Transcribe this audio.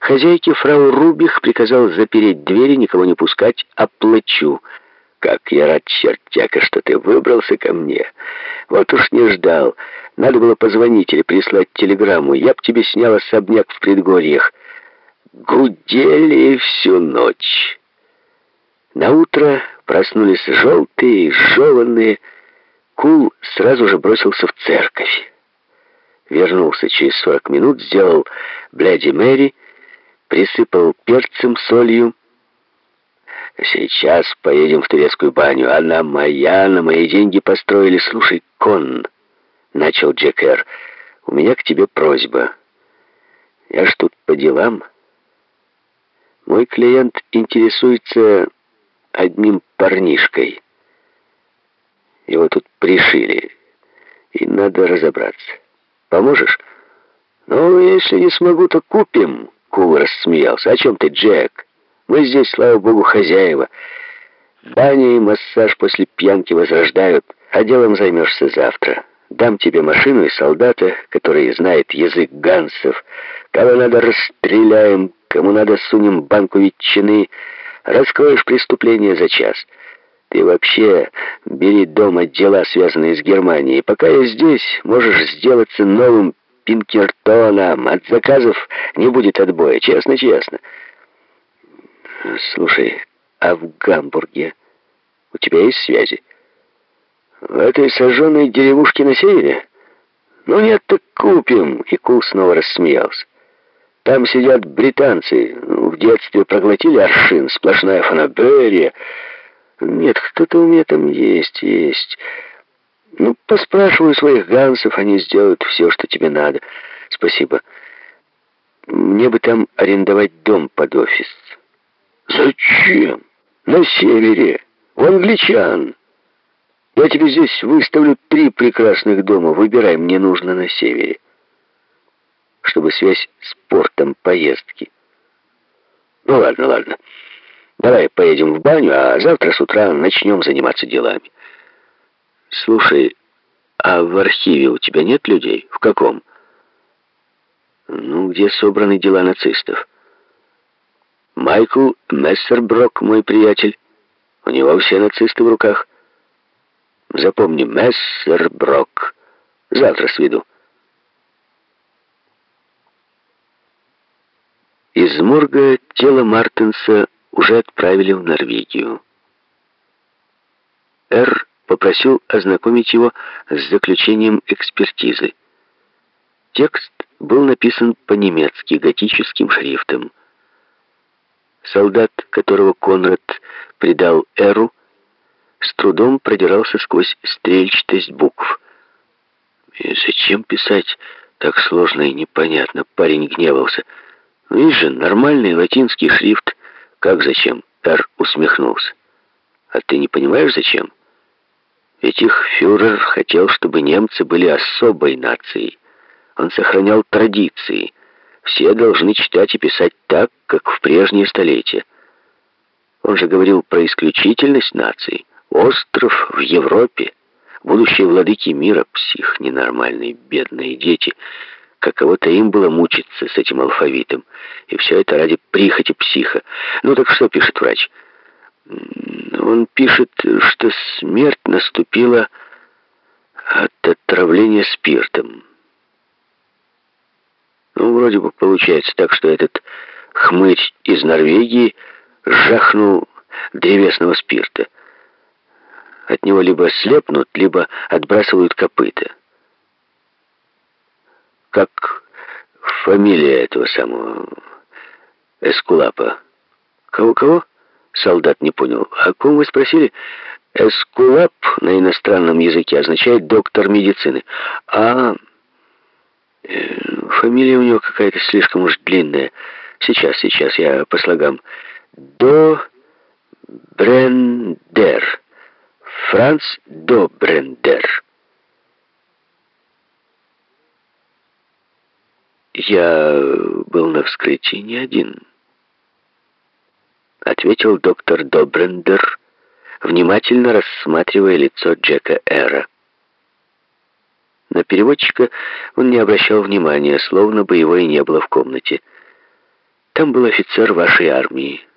Хозяйке фрау Рубих приказал запереть двери, никого не пускать, оплачу. Как я рад, чертяка, что ты выбрался ко мне. Вот уж не ждал. Надо было позвонить или прислать телеграмму. Я б тебе снял особняк в предгорьях. Гудели всю ночь. На утро проснулись желтые, жеванные. Кул сразу же бросился в церковь. Вернулся через сорок минут, сделал Бляди Мэри, присыпал перцем, солью. «Сейчас поедем в турецкую баню. Она моя, на мои деньги построили. Слушай, Кон, — начал Джек Эр, — у меня к тебе просьба. Я ж тут по делам. Мой клиент интересуется одним парнишкой. Его тут пришили, и надо разобраться. Поможешь? Ну, если не смогу, то купим. Кул рассмеялся. О чем ты, Джек? Мы здесь, слава богу, хозяева. Баня и массаж после пьянки возрождают, а делом займешься завтра. Дам тебе машину и солдата, который знает язык гансов. Кого надо расстреляем, кому надо сунем банку ветчины. Раскроешь преступление за час. Ты вообще бери дома дела, связанные с Германией. Пока я здесь, можешь сделаться новым Пинкертоном. От заказов не будет отбоя, честно-честно. Слушай, а в Гамбурге у тебя есть связи? В этой сожженной деревушке на севере? Ну нет, так купим. И Кул снова рассмеялся. Там сидят британцы. В детстве проглотили аршин, сплошная фанаберия. Нет, кто-то у меня там есть, есть. Поспрашиваю своих гансов, они сделают все, что тебе надо. Спасибо. Мне бы там арендовать дом под офис. Зачем? На севере, у англичан. Я тебе здесь выставлю три прекрасных дома. Выбирай, мне нужно на севере. Чтобы связь с портом поездки. Ну ладно, ладно. Давай поедем в баню, а завтра с утра начнем заниматься делами. Слушай, а в архиве у тебя нет людей? В каком? Ну, где собраны дела нацистов? Майкл Мессерброк, мой приятель. У него все нацисты в руках. Запомни, Мессерброк. Завтра сведу. Из морга тело Мартинса уже отправили в Норвегию. Р. попросил ознакомить его с заключением экспертизы. Текст был написан по-немецки готическим шрифтом. Солдат, которого Конрад предал Эру, с трудом продирался сквозь стрельчатость букв. И зачем писать так сложно и непонятно? Парень гневался. Видишь же, нормальный латинский шрифт. «Как зачем?» Эр усмехнулся. «А ты не понимаешь, зачем? Ведь их фюрер хотел, чтобы немцы были особой нацией. Он сохранял традиции. Все должны читать и писать так, как в прежние столетия. Он же говорил про исключительность наций. Остров в Европе. Будущие владыки мира, псих, ненормальные, бедные дети — Каково-то им было мучиться с этим алфавитом. И все это ради прихоти психа. Ну так что пишет врач? Он пишет, что смерть наступила от отравления спиртом. Ну, вроде бы получается так, что этот хмырь из Норвегии жахнул древесного спирта. От него либо слепнут, либо отбрасывают копыта как фамилия этого самого Эскулапа. Кого-кого? Солдат не понял. О ком вы спросили? Эскулап на иностранном языке означает доктор медицины. А э, фамилия у него какая-то слишком уж длинная. Сейчас, сейчас, я по слогам. До Брендер. Франц До Брендер. «Я был на вскрытии не один», — ответил доктор Добрендер, внимательно рассматривая лицо Джека Эра. На переводчика он не обращал внимания, словно бы его и не было в комнате. Там был офицер вашей армии.